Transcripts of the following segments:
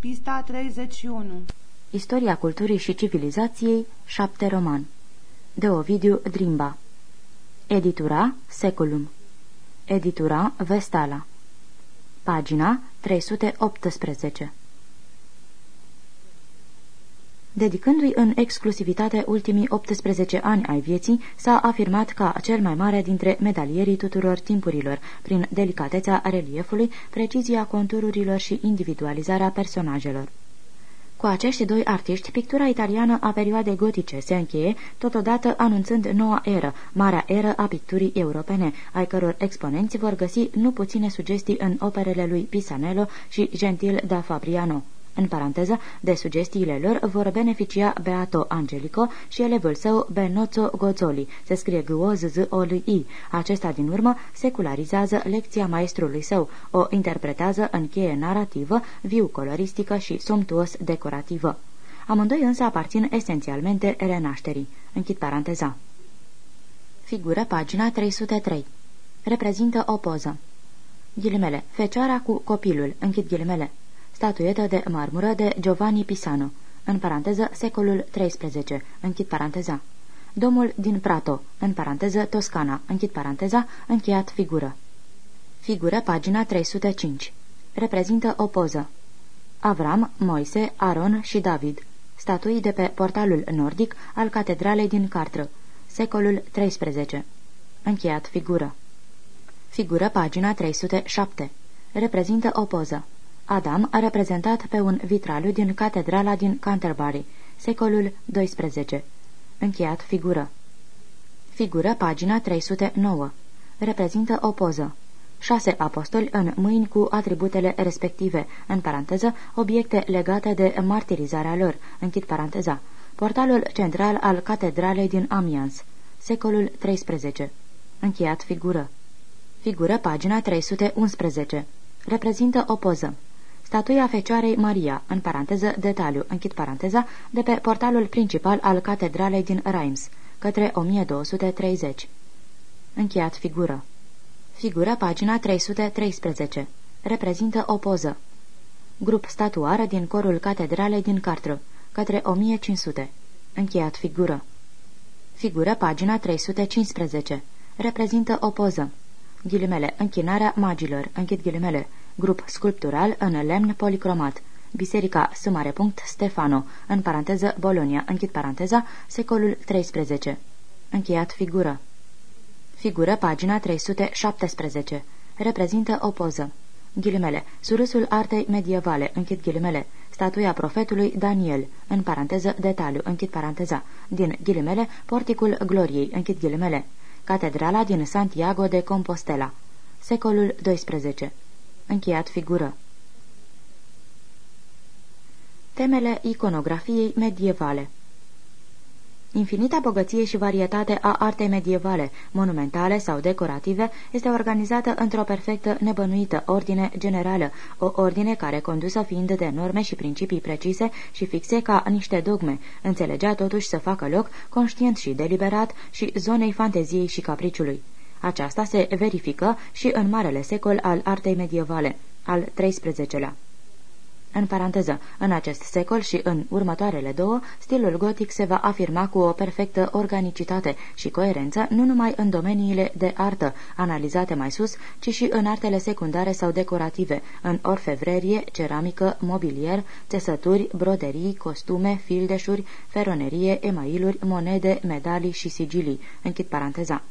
Pista 31 Istoria culturii și civilizației, 7 roman. De Ovidiu Drimba. Editura Seculum. Editura Vestala. Pagina 318 Dedicându-i în exclusivitate ultimii 18 ani ai vieții, s-a afirmat ca cel mai mare dintre medalierii tuturor timpurilor, prin delicatețea reliefului, precizia contururilor și individualizarea personajelor. Cu acești doi artiști, pictura italiană a perioadei gotice se încheie, totodată anunțând noua eră, marea eră a picturii europene, ai căror exponenți vor găsi nu puține sugestii în operele lui Pisanello și Gentil da Fabriano. În paranteză, de sugestiile lor vor beneficia Beato Angelico și elevul său Benozzo Gozzoli, se scrie g o z z o l i Acesta din urmă secularizează lecția maestrului său, o interpretează în cheie narrativă, viu coloristică și sumptuos decorativă. Amândoi însă aparțin esențialmente renașterii. Închid paranteza. Figură pagina 303. Reprezintă o poză. Ghilimele. Fecioara cu copilul. Închid ghilimele statuetă de marmură de Giovanni Pisano, în paranteză secolul XIII, închid paranteza. Domul din Prato, în paranteză Toscana, închid paranteza, încheiat figură. Figură, pagina 305. Reprezintă o poză. Avram, Moise, Aron și David. Statui de pe portalul nordic al catedralei din Cartră, secolul XIII. Încheiat figură. Figură, pagina 307. Reprezintă o poză. Adam a reprezentat pe un vitraliu din catedrala din Canterbury, secolul XII. Încheiat figură. Figură, pagina 309. Reprezintă o poză. Șase apostoli în mâini cu atributele respective, în paranteză, obiecte legate de martirizarea lor, închid paranteza. Portalul central al catedralei din Amiens, secolul XIII. Încheiat figură. Figură, pagina 311. Reprezintă o poză. Statuia Fecioarei Maria, în paranteză, detaliu, închid paranteza, de pe portalul principal al catedralei din Reims, către 1230. Încheiat figură. Figură, pagina 313. Reprezintă o poză. Grup statuară din corul catedralei din Cartră, către 1500. Încheiat figură. Figură, pagina 315. Reprezintă o poză. Ghilimele, închinarea magilor, închid ghilimele, grup sculptural în lemn policromat. Biserica S. Stefano, în paranteză Bolonia, închid paranteza, secolul XIII. Încheiat figură. Figură, pagina 317. Reprezintă o poză. Ghilimele. Surâsul artei medievale, închid ghilimele. Statuia profetului Daniel, în paranteză detaliu, închid paranteza. Din ghilimele, porticul gloriei, închid ghilimele. Catedrala din Santiago de Compostela. Secolul XII. Încheiat figură. Temele iconografiei medievale Infinita bogăție și varietate a artei medievale, monumentale sau decorative, este organizată într-o perfectă, nebănuită ordine generală, o ordine care, condusă fiind de norme și principii precise și fixe ca niște dogme, înțelegea totuși să facă loc, conștient și deliberat, și zonei fanteziei și capriciului. Aceasta se verifică și în marele secol al artei medievale, al XIII-lea. În paranteză, în acest secol și în următoarele două, stilul gotic se va afirma cu o perfectă organicitate și coerență nu numai în domeniile de artă, analizate mai sus, ci și în artele secundare sau decorative, în orfevrerie, ceramică, mobilier, țesături, broderii, costume, fildeșuri, feronerie, emailuri, monede, medalii și sigilii. Închid paranteza.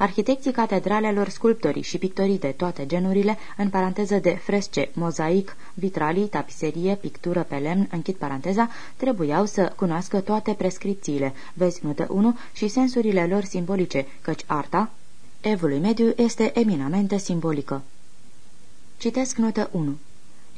Arhitecții catedralelor, sculptorii și pictorii de toate genurile, în paranteză de fresce, mozaic, vitralii, tapiserie, pictură pe lemn, închid paranteza, trebuiau să cunoască toate prescripțiile, vezi notă 1, și sensurile lor simbolice, căci arta, evului mediu, este eminamente simbolică. Citesc notă 1.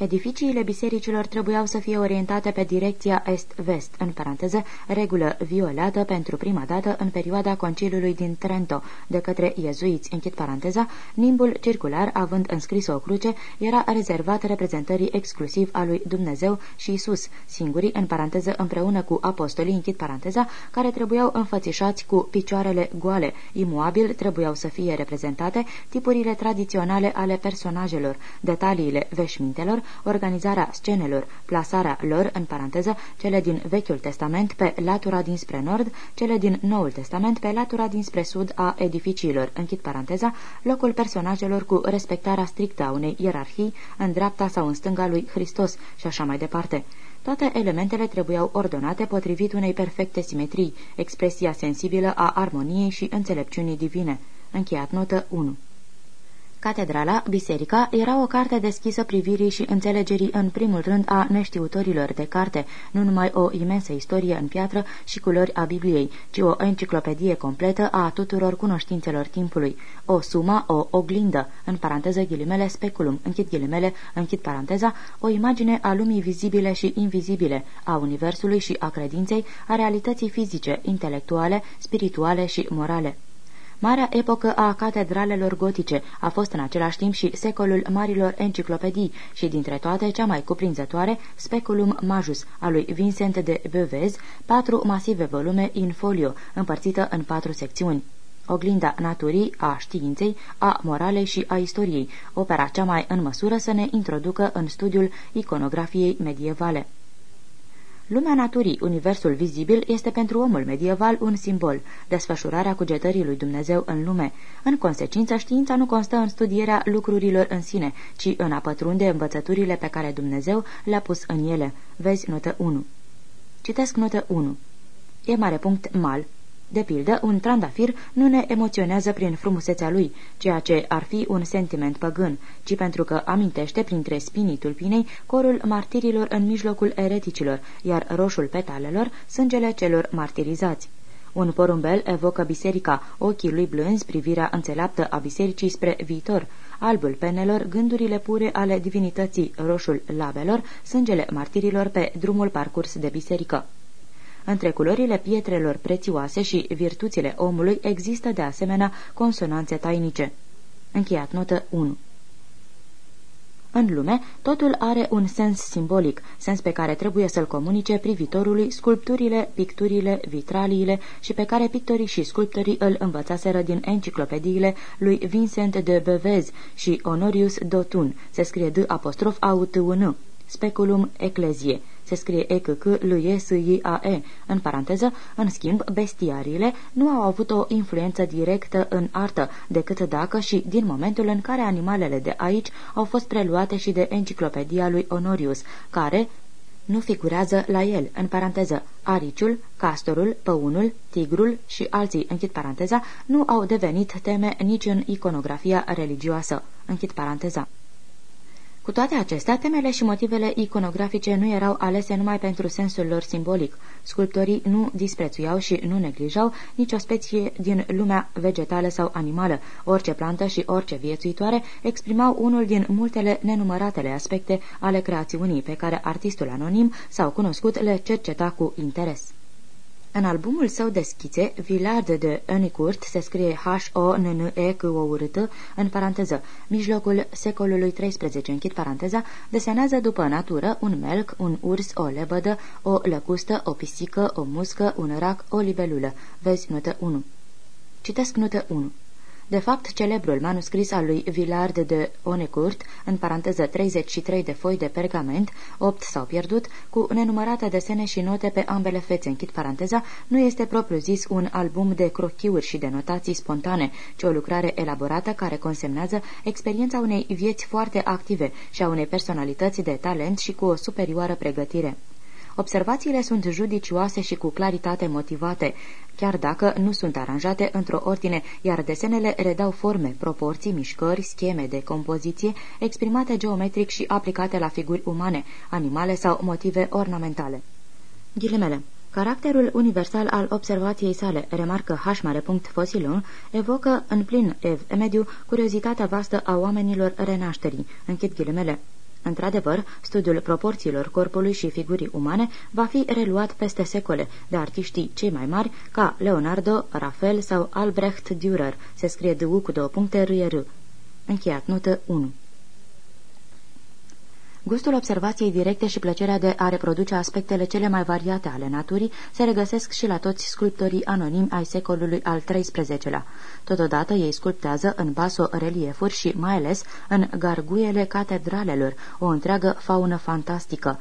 Edificiile bisericilor trebuiau să fie orientate pe direcția est-vest, în paranteză, regulă violată pentru prima dată în perioada conciliului din Trento, de către iezuiți, închid paranteza, nimbul circular, având înscris o cruce, era rezervat reprezentării exclusiv a lui Dumnezeu și Isus, singurii, în paranteză, împreună cu apostolii, închid paranteza, care trebuiau înfățișați cu picioarele goale, imuabil trebuiau să fie reprezentate tipurile tradiționale ale personajelor, detaliile veșmintelor, organizarea scenelor, plasarea lor, în paranteză, cele din Vechiul Testament pe latura dinspre nord, cele din Noul Testament pe latura dinspre sud a edificiilor, închid paranteza, locul personajelor cu respectarea strictă a unei ierarhii în dreapta sau în stânga lui Hristos și așa mai departe. Toate elementele trebuiau ordonate potrivit unei perfecte simetrii, expresia sensibilă a armoniei și înțelepciunii divine. Încheiat notă 1 Catedrala, biserica, era o carte deschisă privirii și înțelegerii în primul rând a neștiutorilor de carte, nu numai o imensă istorie în piatră și culori a Bibliei, ci o enciclopedie completă a tuturor cunoștințelor timpului, o suma, o oglindă, în paranteză ghilimele speculum, închid ghilimele, închid paranteza, o imagine a lumii vizibile și invizibile, a universului și a credinței, a realității fizice, intelectuale, spirituale și morale. Marea epocă a catedralelor gotice a fost în același timp și secolul marilor enciclopedii și dintre toate cea mai cuprinzătoare, Speculum Majus, a lui Vincent de Bevez, patru masive volume in folio, împărțită în patru secțiuni. Oglinda naturii, a științei, a moralei și a istoriei, opera cea mai în măsură să ne introducă în studiul iconografiei medievale. Lumea naturii, universul vizibil, este pentru omul medieval un simbol, desfășurarea cugetării lui Dumnezeu în lume. În consecință, știința nu constă în studierea lucrurilor în sine, ci în a pătrunde învățăturile pe care Dumnezeu le-a pus în ele. Vezi notă 1. Citesc notă 1. E mare punct mal. De pildă, un trandafir nu ne emoționează prin frumusețea lui, ceea ce ar fi un sentiment păgân, ci pentru că amintește printre spinii tulpinei corul martirilor în mijlocul ereticilor, iar roșul petalelor sângele celor martirizați. Un porumbel evocă biserica, ochii lui blânzi, privirea înțeleaptă a bisericii spre viitor, albul penelor, gândurile pure ale divinității, roșul labelor, sângele martirilor pe drumul parcurs de biserică. Între culorile pietrelor prețioase și virtuțile omului există de asemenea consonanțe tainice. Încheiat notă 1 în lume, totul are un sens simbolic, sens pe care trebuie să-l comunice privitorului sculpturile, picturile, vitraliile și pe care pictorii și sculptorii îl învățaseră din enciclopediile lui Vincent de Bevez și Honorius Dotun, se scrie D apostrof A U T U N, Speculum Ecclesie, se scrie e c c l e s i a e. În paranteză, în schimb, bestiariile nu au avut o influență directă în artă, decât dacă și din momentul în care animalele de aici au fost preluate și de enciclopedia lui Honorius, care, nu figurează la el, în paranteză, ariciul, castorul, păunul, tigrul și alții, închid paranteza, nu au devenit teme nici în iconografia religioasă, închid paranteza. Cu toate acestea, temele și motivele iconografice nu erau alese numai pentru sensul lor simbolic. Sculptorii nu disprețuiau și nu neglijau nicio specie din lumea vegetală sau animală. Orice plantă și orice viețuitoare exprimau unul din multele nenumăratele aspecte ale creațiunii pe care artistul anonim sau cunoscut le cerceta cu interes. În albumul său de schițe, Villard de Enicourt se scrie H-O-N-N-E c o r t în paranteză, mijlocul secolului XIII, închid paranteza, desenează după natură un melc, un urs, o lebădă, o lăcustă, o pisică, o muscă, un rac, o libelulă. Vezi notă 1. Citesc notă 1. De fapt, celebrul manuscris al lui Villard de Onecourt, în paranteză 33 de foi de pergament, 8 s-au pierdut, cu nenumărate desene și note pe ambele fețe, închid paranteza, nu este propriu-zis un album de crochiuri și de notații spontane, ci o lucrare elaborată care consemnează experiența unei vieți foarte active și a unei personalități de talent și cu o superioară pregătire. Observațiile sunt judicioase și cu claritate motivate, chiar dacă nu sunt aranjate într-o ordine, iar desenele redau forme, proporții, mișcări, scheme de compoziție, exprimate geometric și aplicate la figuri umane, animale sau motive ornamentale. Ghilimele Caracterul universal al observației sale, remarcă H. Fosilon, evocă în plin ev mediu curiozitatea vastă a oamenilor renașterii. Închid ghilimele. Într-adevăr, studiul proporțiilor corpului și figurii umane va fi reluat peste secole de artiștii cei mai mari ca Leonardo, Rafael sau Albrecht Dürer, se scrie de cu două puncte R. Încheiat notă 1 Gustul observației directe și plăcerea de a reproduce aspectele cele mai variate ale naturii se regăsesc și la toți sculptorii anonimi ai secolului al XIII-lea. Totodată ei sculptează în baso-reliefuri și mai ales în garguiele catedralelor, o întreagă faună fantastică,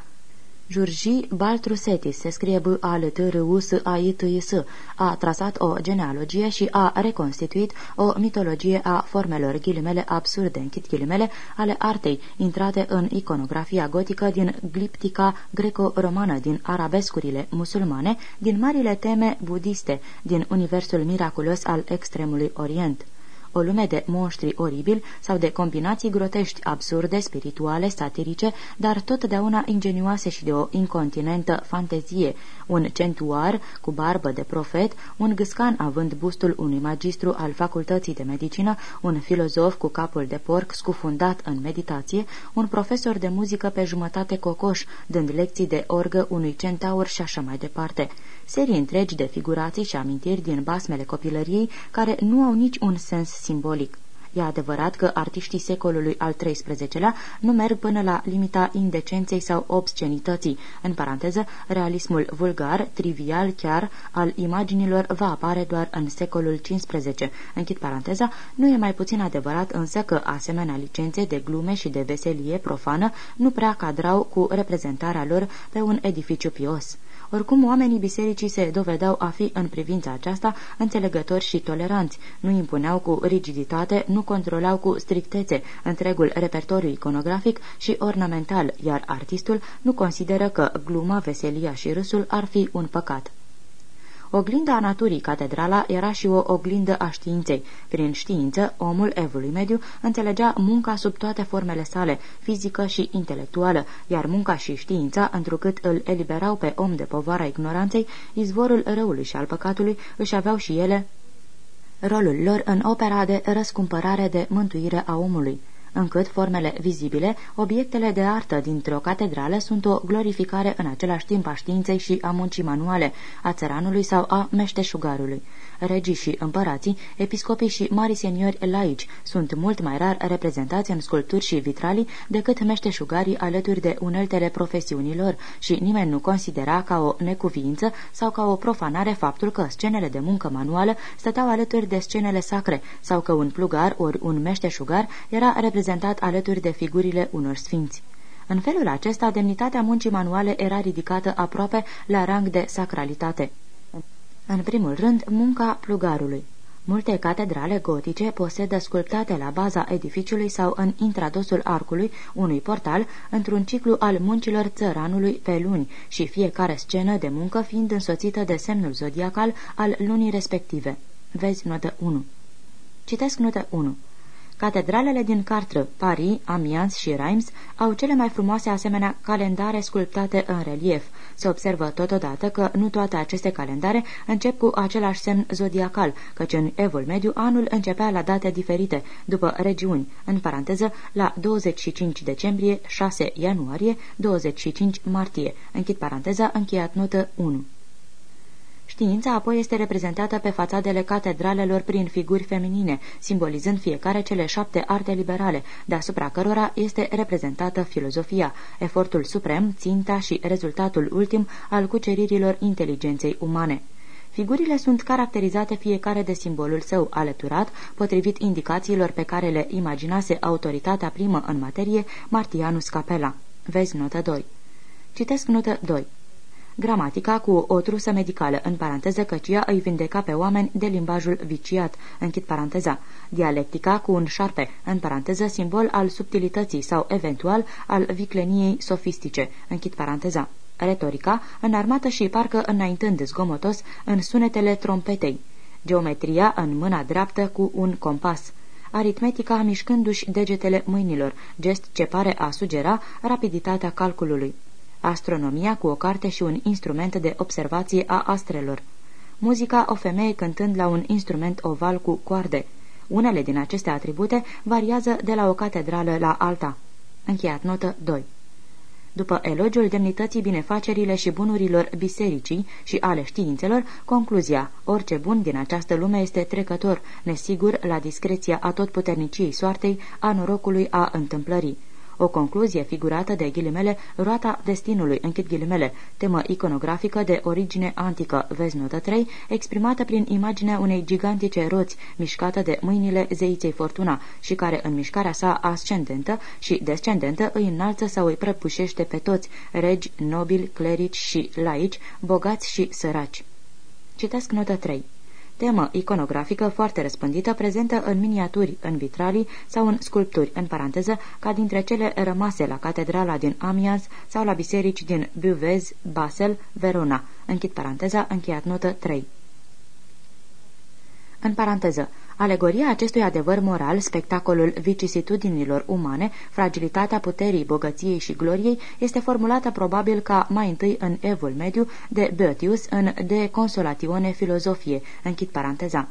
Jurji Baltrusetis, se scrie b a l t r u s a i t s a trasat o genealogie și a reconstituit o mitologie a formelor ghilimele absurde, închid ghilimele, ale artei, intrate în iconografia gotică din gliptica greco-romană, din arabescurile musulmane, din marile teme budiste, din universul miraculos al extremului orient o lume de monștri oribili sau de combinații grotești, absurde, spirituale, satirice, dar totdeauna ingenioase și de o incontinentă fantezie, un centuar cu barbă de profet, un gâscan având bustul unui magistru al facultății de medicină, un filozof cu capul de porc scufundat în meditație, un profesor de muzică pe jumătate cocoș, dând lecții de orgă unui centaur și așa mai departe serii întregi de figurații și amintiri din basmele copilăriei care nu au nici un sens simbolic. E adevărat că artiștii secolului al XIII-lea nu merg până la limita indecenței sau obscenității. În paranteză, realismul vulgar, trivial chiar, al imaginilor va apare doar în secolul XV. Închid paranteza, nu e mai puțin adevărat însă că asemenea licențe de glume și de veselie profană nu prea cadrau cu reprezentarea lor pe un edificiu pios. Oricum, oamenii bisericii se dovedeau a fi în privința aceasta înțelegători și toleranți, nu impuneau cu rigiditate, nu controlau cu strictețe întregul repertoriu iconografic și ornamental, iar artistul nu consideră că gluma, veselia și râsul ar fi un păcat. Oglinda naturii, catedrala, era și o oglindă a științei. Prin știință, omul evului mediu înțelegea munca sub toate formele sale, fizică și intelectuală, iar munca și știința, întrucât îl eliberau pe om de povara ignoranței, izvorul răului și al păcatului, își aveau și ele rolul lor în opera de răscumpărare de mântuire a omului încât formele vizibile, obiectele de artă dintr-o catedrală sunt o glorificare în același timp a științei și a muncii manuale, a țăranului sau a meșteșugarului. Regii și împărații, episcopii și mari seniori laici sunt mult mai rar reprezentați în sculpturi și vitralii decât meșteșugarii alături de uneltele profesiunilor și nimeni nu considera ca o necuviință sau ca o profanare faptul că scenele de muncă manuală stăteau alături de scenele sacre sau că un plugar ori un meșteșugar era reprezentat alături de figurile unor sfinți. În felul acesta, demnitatea muncii manuale era ridicată aproape la rang de sacralitate. În primul rând, munca plugarului. Multe catedrale gotice posedă sculptate la baza edificiului sau în intradosul arcului unui portal într-un ciclu al muncilor țăranului pe luni și fiecare scenă de muncă fiind însoțită de semnul zodiacal al lunii respective. Vezi notă 1. Citesc notă 1. Catedralele din Cartră, Paris, Amiens și Reims au cele mai frumoase asemenea calendare sculptate în relief. Se observă totodată că nu toate aceste calendare încep cu același semn zodiacal, căci în Evul Mediu anul începea la date diferite, după regiuni, în paranteză la 25 decembrie, 6 ianuarie, 25 martie, închid paranteza, încheiat notă 1. Știința apoi este reprezentată pe fațadele catedralelor prin figuri feminine, simbolizând fiecare cele șapte arte liberale, deasupra cărora este reprezentată filozofia, efortul suprem, ținta și rezultatul ultim al cuceririlor inteligenței umane. Figurile sunt caracterizate fiecare de simbolul său alăturat, potrivit indicațiilor pe care le imaginase autoritatea primă în materie, Martianus Capella. Vezi notă 2. Citesc notă 2 gramatica cu o trusă medicală, în paranteză căcia îi vindeca pe oameni de limbajul viciat, închid paranteza, dialectica cu un șarpe, în paranteză simbol al subtilității sau eventual al vicleniei sofistice, închid paranteza, retorica, înarmată și parcă înaintând zgomotos în sunetele trompetei, geometria în mâna dreaptă cu un compas, aritmetica mișcându-și degetele mâinilor, gest ce pare a sugera rapiditatea calculului astronomia cu o carte și un instrument de observație a astrelor, muzica o femeie cântând la un instrument oval cu coarde. Unele din aceste atribute variază de la o catedrală la alta. Încheiat notă 2 după elogiul demnității binefacerile și bunurilor bisericii și ale științelor, concluzia, orice bun din această lume este trecător, nesigur la discreția atotputerniciei soartei, a norocului, a întâmplării. O concluzie figurată de ghilimele roata destinului, închid ghilimele, temă iconografică de origine antică, vezi notă 3, exprimată prin imaginea unei gigantice roți, mișcată de mâinile zeiței Fortuna și care în mișcarea sa ascendentă și descendentă îi înalță sau îi prăbușește pe toți, regi, nobili, clerici și laici, bogați și săraci. Citesc notă 3 temă iconografică foarte răspândită, prezentă în miniaturi, în vitralii sau în sculpturi, în paranteză, ca dintre cele rămase la catedrala din Amiens sau la biserici din Buvez, Basel, Verona. Închid paranteza, încheiat notă 3. În paranteză, Alegoria acestui adevăr moral, spectacolul vicisitudinilor umane, fragilitatea puterii, bogăției și gloriei, este formulată probabil ca mai întâi în Evul Mediu de Boetius în De Consolatione Filozofie, închid paranteza.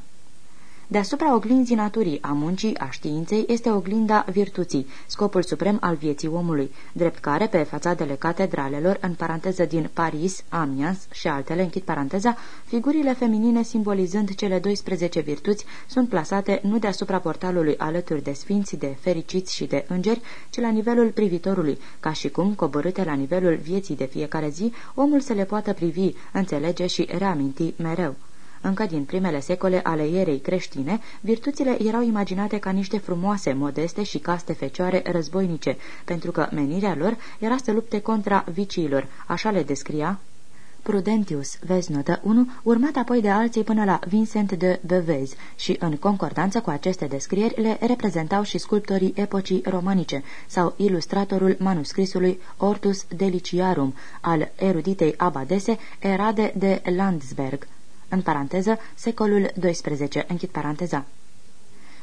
Deasupra oglinzii naturii, a muncii, a științei, este oglinda virtuții, scopul suprem al vieții omului, drept care, pe fațadele catedralelor, în paranteză din Paris, Amiens și altele, închid paranteza, figurile feminine simbolizând cele 12 virtuți sunt plasate nu deasupra portalului alături de sfinți, de fericiți și de îngeri, ci la nivelul privitorului, ca și cum, coborâte la nivelul vieții de fiecare zi, omul să le poată privi, înțelege și reaminti mereu. Încă din primele secole ale ierei creștine, virtuțile erau imaginate ca niște frumoase, modeste și caste fecioare războinice, pentru că menirea lor era să lupte contra viciilor, așa le descria Prudentius, vezi notă 1, urmat apoi de alții până la Vincent de Bevez și, în concordanță cu aceste descrieri, le reprezentau și sculptorii epocii romanice sau ilustratorul manuscrisului Ortus Deliciarum al eruditei abadese Erade de Landsberg în paranteză, secolul XII, închid paranteza.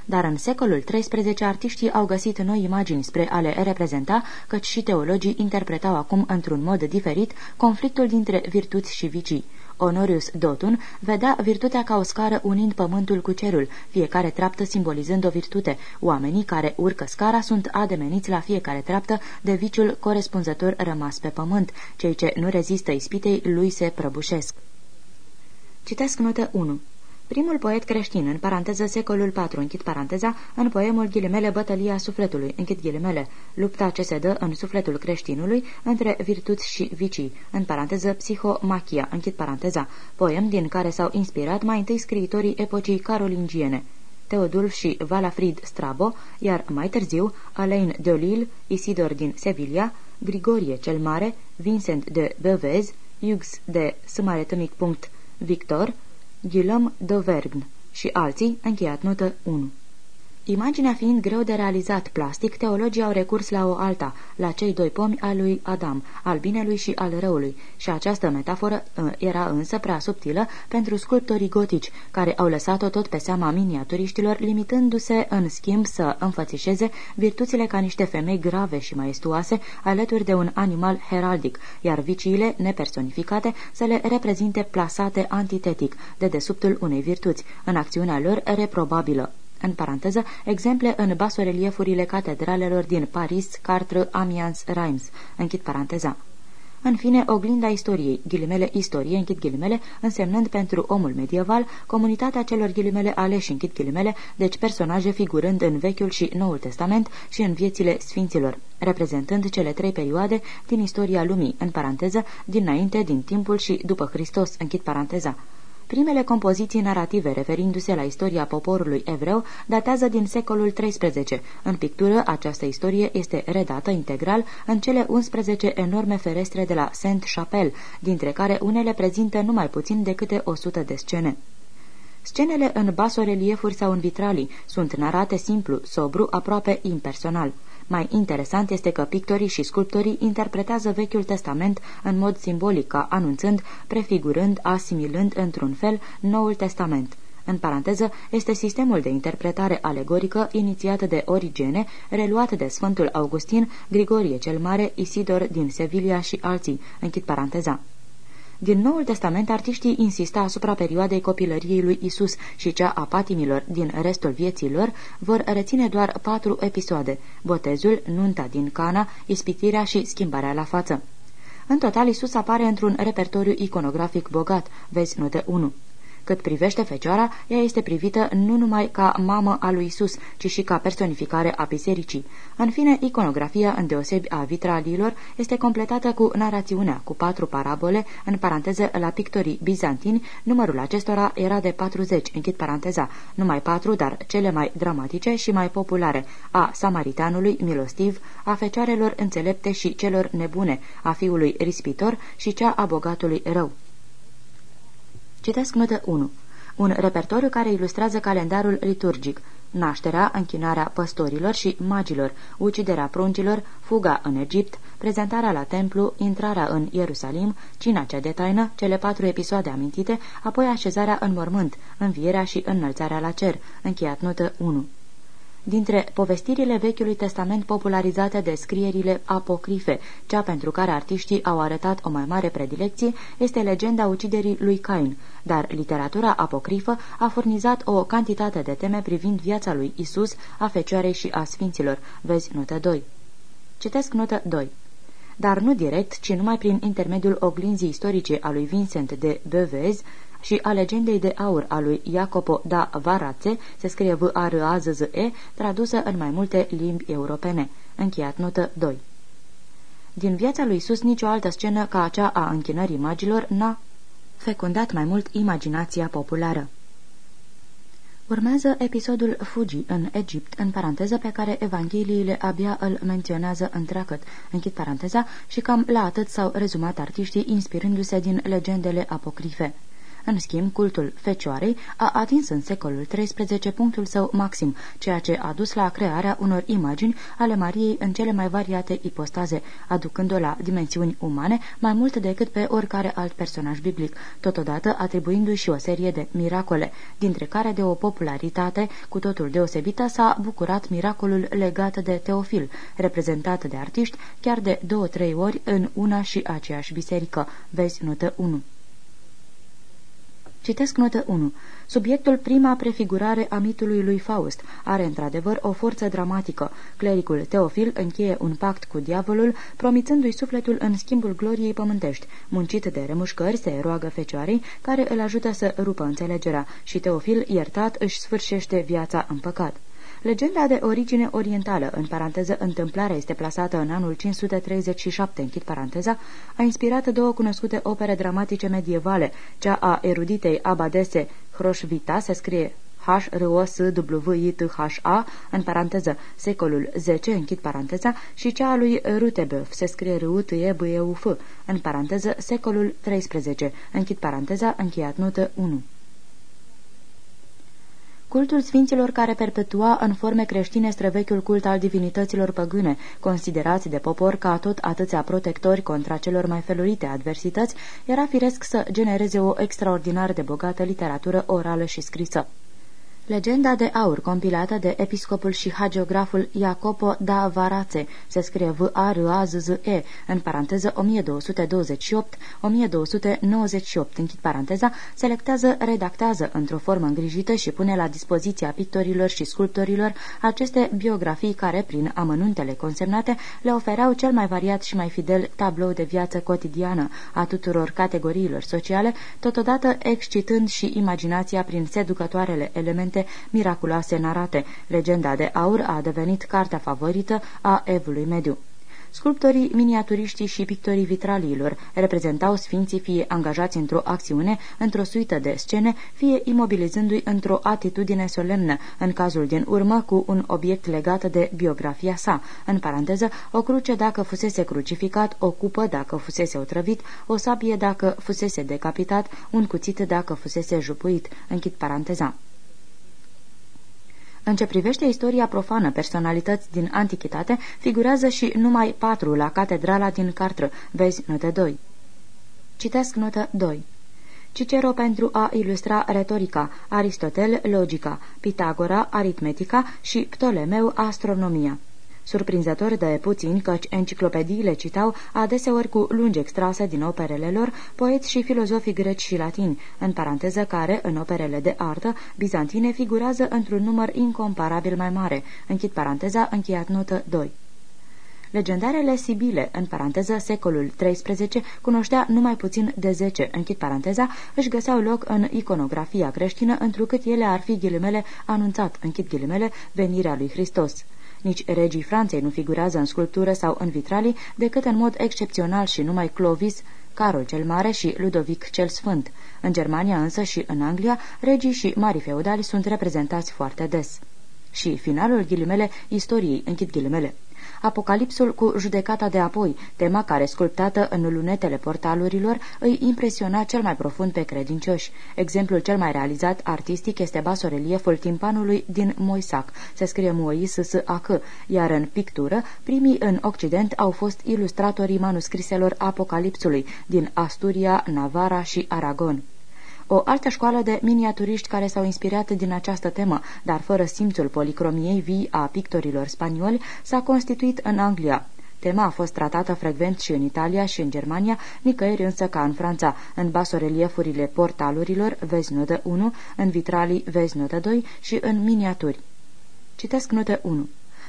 Dar în secolul XIII artiștii au găsit noi imagini spre a le reprezenta, căci și teologii interpretau acum într-un mod diferit conflictul dintre virtuți și vicii. Honorius Dotun vedea virtutea ca o scară unind pământul cu cerul, fiecare treaptă simbolizând o virtute. Oamenii care urcă scara sunt ademeniți la fiecare treaptă de viciul corespunzător rămas pe pământ. Cei ce nu rezistă ispitei lui se prăbușesc. Citesc notă 1. Primul poet creștin, în paranteză secolul IV, închid paranteza, în poemul ghilimele Bătălia sufletului, închid ghilimele, lupta ce se dă în sufletul creștinului între virtuți și vicii, în paranteză psihomachia, închid paranteza, poem din care s-au inspirat mai întâi scriitorii epocii carolingiene. Teodulf și Valafrid Strabo, iar mai târziu Alain de Lille, Isidor din Sevilla, Grigorie cel Mare, Vincent de Bevez, Hughes de Smaretamic. Victor, Guillaume d'Auvergne și alții, încheiat notă 1. Imaginea fiind greu de realizat plastic, teologii au recurs la o alta, la cei doi pomi al lui Adam, al binelui și al răului, și această metaforă ă, era însă prea subtilă pentru sculptorii gotici, care au lăsat-o tot pe seama miniaturiștilor, limitându-se, în schimb, să înfățișeze virtuțile ca niște femei grave și maestuoase, alături de un animal heraldic, iar viciile, nepersonificate, să le reprezinte plasate antitetic, de desubtul unei virtuți, în acțiunea lor reprobabilă în paranteză, exemple în basoreliefurile catedralelor din Paris, Cartre, Amiens, Reims, închid paranteza. În fine, oglinda istoriei, ghilimele istorie, închid ghilimele, însemnând pentru omul medieval comunitatea celor ghilimele aleși, închid ghilimele, deci personaje figurând în Vechiul și Noul Testament și în viețile sfinților, reprezentând cele trei perioade din istoria lumii, în paranteză, dinainte, din timpul și după Hristos, închid paranteza. Primele compoziții narrative referindu-se la istoria poporului evreu datează din secolul XIII. În pictură, această istorie este redată integral în cele 11 enorme ferestre de la Saint-Chapelle, dintre care unele prezintă numai puțin de câte 100 de scene. Scenele în basoreliefuri sau în vitralii sunt narate simplu, sobru, aproape impersonal. Mai interesant este că pictorii și sculptorii interpretează Vechiul Testament în mod simbolic, ca anunțând, prefigurând, asimilând într-un fel Noul Testament. În paranteză, este sistemul de interpretare alegorică inițiat de Origene, reluat de Sfântul Augustin, Grigorie cel Mare, Isidor din Sevilla și alții. Închid paranteza. Din Noul Testament, artiștii insista asupra perioadei copilăriei lui Isus și cea a patimilor din restul vieților vor reține doar patru episoade, botezul, nunta din Cana, ispitirea și schimbarea la față. În total, Isus apare într-un repertoriu iconografic bogat, vezi note 1. Cât privește Fecioara, ea este privită nu numai ca mamă a lui Isus, ci și ca personificare a bisericii. În fine, iconografia, îndeosebi a vitraliilor, este completată cu narațiunea, cu patru parabole, în paranteză la pictorii bizantini, numărul acestora era de 40, închid paranteza, numai patru, dar cele mai dramatice și mai populare, a samaritanului milostiv, a fecioarelor înțelepte și celor nebune, a fiului rispitor și cea a bogatului rău. Citesc notă 1. Un repertoriu care ilustrează calendarul liturgic, nașterea, închinarea păstorilor și magilor, uciderea pruncilor, fuga în Egipt, prezentarea la templu, intrarea în Ierusalim, cina cea de taină, cele patru episoade amintite, apoi așezarea în mormânt, învierea și înălțarea la cer, încheiat notă 1. Dintre povestirile Vechiului Testament popularizate de scrierile apocrife, cea pentru care artiștii au arătat o mai mare predilecție este legenda uciderii lui Cain, dar literatura apocrifă a furnizat o cantitate de teme privind viața lui Isus, a Fecioarei și a Sfinților. Vezi notă 2. Citesc notă 2 dar nu direct, ci numai prin intermediul oglinzii istorice a lui Vincent de Bevez, și a legendei de aur a lui Jacopo da Varace, se scrie v a r a z z e tradusă în mai multe limbi europene. Încheiat notă 2. Din viața lui Sus nicio altă scenă ca acea a închinării magilor n-a fecundat mai mult imaginația populară. Urmează episodul Fugi în Egipt, în paranteză pe care evangheliile abia îl menționează întreagăt, închid paranteza, și cam la atât s-au rezumat artiștii inspirându-se din legendele apocrife. În schimb, cultul fecioarei a atins în secolul XIII punctul său maxim, ceea ce a dus la crearea unor imagini ale Mariei în cele mai variate ipostaze, aducând-o la dimensiuni umane mai mult decât pe oricare alt personaj biblic, totodată atribuindu-i și o serie de miracole, dintre care de o popularitate cu totul deosebită s-a bucurat miracolul legat de Teofil, reprezentat de artiști chiar de două-trei ori în una și aceeași biserică. Vezi notă 1. Citesc notă 1. Subiectul prima prefigurare a mitului lui Faust are într-adevăr o forță dramatică. Clericul Teofil încheie un pact cu diavolul, promițându-i sufletul în schimbul gloriei pământești. Muncit de remușcări, se roagă fecioarei, care îl ajută să rupă înțelegerea și Teofil, iertat, își sfârșește viața în păcat. Legenda de origine orientală, în paranteză întâmplarea este plasată în anul 537, închid paranteza, a inspirat două cunoscute opere dramatice medievale, cea a eruditei abadese Hroșvita, se scrie h r o s w i t h a în paranteză, secolul 10, închid paranteza, și cea a lui Rutebeuf, se scrie r u t e b e u f în paranteză, secolul 13, închid paranteza, încheiat notă 1 cultul sfinților care perpetua în forme creștine străvechiul cult al divinităților păgâne, considerați de popor ca tot atâția protectori contra celor mai felurite adversități, era firesc să genereze o extraordinar de bogată literatură orală și scrisă. Legenda de aur, compilată de episcopul și hagiograful Jacopo da Varace, se scrie v a r a z z e în paranteză 1228-1298, închid paranteza, selectează, redactează într-o formă îngrijită și pune la dispoziția pictorilor și sculptorilor aceste biografii care, prin amănuntele consemnate, le ofereau cel mai variat și mai fidel tablou de viață cotidiană a tuturor categoriilor sociale, totodată excitând și imaginația prin seducătoarele elemente evenimente miraculoase narate. Legenda de aur a devenit cartea favorită a evului mediu. Sculptorii, miniaturiștii și pictorii vitraliilor reprezentau sfinții fie angajați într-o acțiune, într-o suită de scene, fie imobilizându-i într-o atitudine solemnă, în cazul din urmă cu un obiect legat de biografia sa, în paranteză, o cruce dacă fusese crucificat, o cupă dacă fusese otrăvit, o sabie dacă fusese decapitat, un cuțit dacă fusese jupuit, închid paranteza. În ce privește istoria profană, personalități din antichitate, figurează și numai patru la catedrala din Cartră. Vezi notă 2. Citesc notă 2. Cicero pentru a ilustra retorica, Aristotel logica, Pitagora aritmetica și Ptolemeu astronomia surprinzător de puțin căci enciclopediile citau adeseori cu lungi extrase din operele lor poeți și filozofii greci și latini, în paranteză care, în operele de artă, bizantine figurează într-un număr incomparabil mai mare. Închid paranteza, încheiat notă 2. Legendarele Sibile, în paranteză secolul XIII, cunoștea numai puțin de zece, închid paranteza, își găseau loc în iconografia creștină, întrucât ele ar fi ghilimele anunțat, închid ghilimele, venirea lui Hristos. Nici regii Franței nu figurează în sculptură sau în vitralii, decât în mod excepțional și numai Clovis, Carol cel Mare și Ludovic cel Sfânt. În Germania însă și în Anglia, regii și mari feudali sunt reprezentați foarte des. Și finalul ghilimele istoriei, închid ghilimele. Apocalipsul cu judecata de apoi, tema care, sculptată în lunetele portalurilor, îi impresiona cel mai profund pe credincioși. Exemplul cel mai realizat artistic este basorelieful timpanului din Moisac, se scrie Mois s a -C, iar în pictură, primii în Occident au fost ilustratorii manuscriselor Apocalipsului din Asturia, Navara și Aragon. O altă școală de miniaturiști care s-au inspirat din această temă, dar fără simțul policromiei vii a pictorilor spanioli, s-a constituit în Anglia. Tema a fost tratată frecvent și în Italia și în Germania, nicăieri însă ca în Franța, în basoreliefurile portalurilor, vezi notă 1, în vitralii, vezi notă 2 și în miniaturi. Citesc notă 1.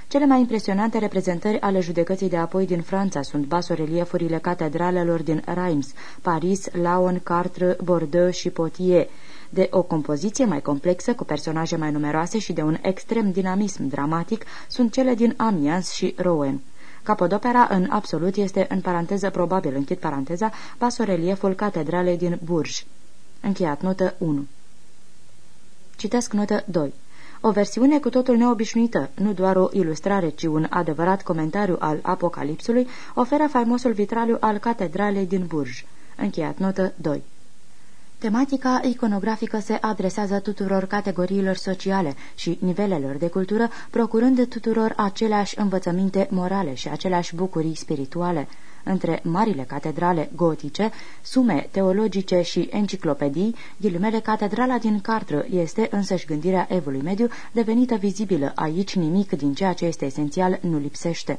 Cele mai impresionante reprezentări ale judecății de apoi din Franța sunt basoreliefurile catedralelor din Reims, Paris, Laon, Cartre, Bordeaux și Poitiers, de o compoziție mai complexă, cu personaje mai numeroase și de un extrem dinamism dramatic, sunt cele din Amiens și Rouen. Capodopera în absolut este, în paranteză probabil, închid paranteza, basorelieful catedralei din Bourges. Încheiat notă 1. Citesc notă 2. O versiune cu totul neobișnuită, nu doar o ilustrare, ci un adevărat comentariu al Apocalipsului, oferă faimosul vitraliu al catedralei din Burj. Încheiat notă 2. Tematica iconografică se adresează tuturor categoriilor sociale și nivelelor de cultură, procurând tuturor aceleași învățăminte morale și aceleași bucurii spirituale între marile catedrale gotice, sume teologice și enciclopedii, ghilimele catedrala din Cartră este însăși gândirea evului mediu, devenită vizibilă aici nimic din ceea ce este esențial nu lipsește.